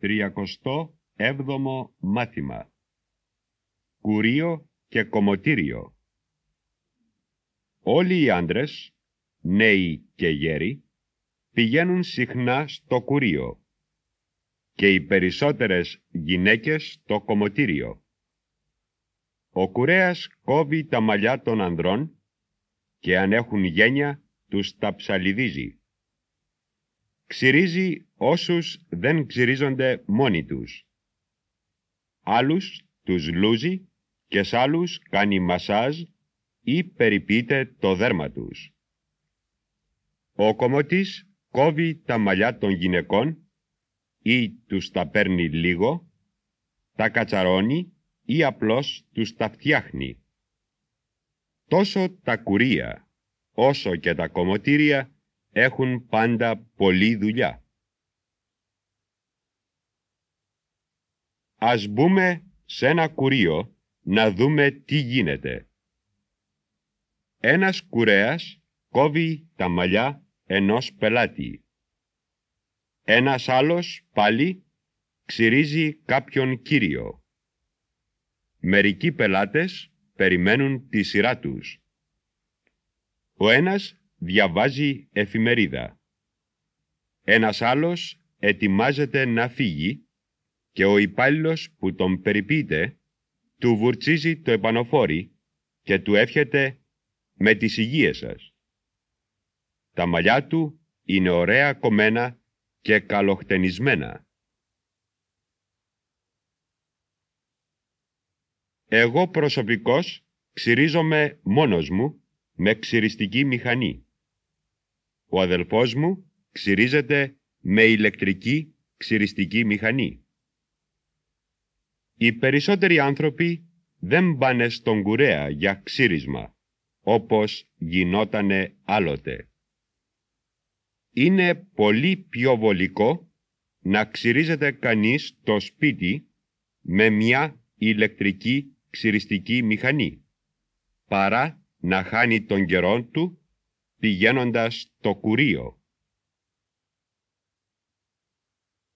Τριακοστό έβδομο μάθημα Κουρίο και κομωτήριο Όλοι οι άντρες, νέοι και γέροι, πηγαίνουν συχνά στο κουρίο και οι περισσότερες γυναίκες στο κομωτήριο. Ο κουρέας κόβει τα μαλλιά των ανδρών και αν έχουν γένια τους τα ψαλιδίζει. Ξυρίζει όσους δεν ξυρίζονται μόνοι τους. Άλλους τους λούζει και σ' άλλους κάνει μασάζ ή περιποιείται το δέρμα τους. Ο κομμωτής κόβει τα μαλλιά των γυναικών ή τους τα παίρνει λίγο, τα κατσαρώνει ή απλώς τους τα φτιάχνει. Τόσο τα κουρία όσο και τα κομμωτήρια έχουν πάντα πολλή δουλειά. Ας μπούμε σε ένα κουρίο να δούμε τι γίνεται. Ένας κουρέας κόβει τα μαλλιά ενός πελάτη. Ένας άλλος πάλι ξυρίζει κάποιον κύριο. Μερικοί πελάτες περιμένουν τη σειρά τους. Ο ένας διαβάζει εφημερίδα. Ένας άλλος ετοιμάζεται να φύγει και ο υπάλληλος που τον περιποιείται του βουρτσίζει το επανοφόρι και του εύχεται με τις υγείες σας. Τα μαλλιά του είναι ωραία κομμένα και καλοχτενισμένα. Εγώ προσωπικώς ξυρίζομαι μόνος μου με ξυριστική μηχανή. Ο αδελφός μου ξυρίζεται με ηλεκτρική ξυριστική μηχανή. Οι περισσότεροι άνθρωποι δεν πάνε στον κουρέα για ξύρισμα, όπως γινότανε άλλοτε. Είναι πολύ πιο βολικό να ξυρίζεται κανείς το σπίτι με μια ηλεκτρική ξυριστική μηχανή, παρά να χάνει τον καιρό του πηγαίνοντας στο κουρίο.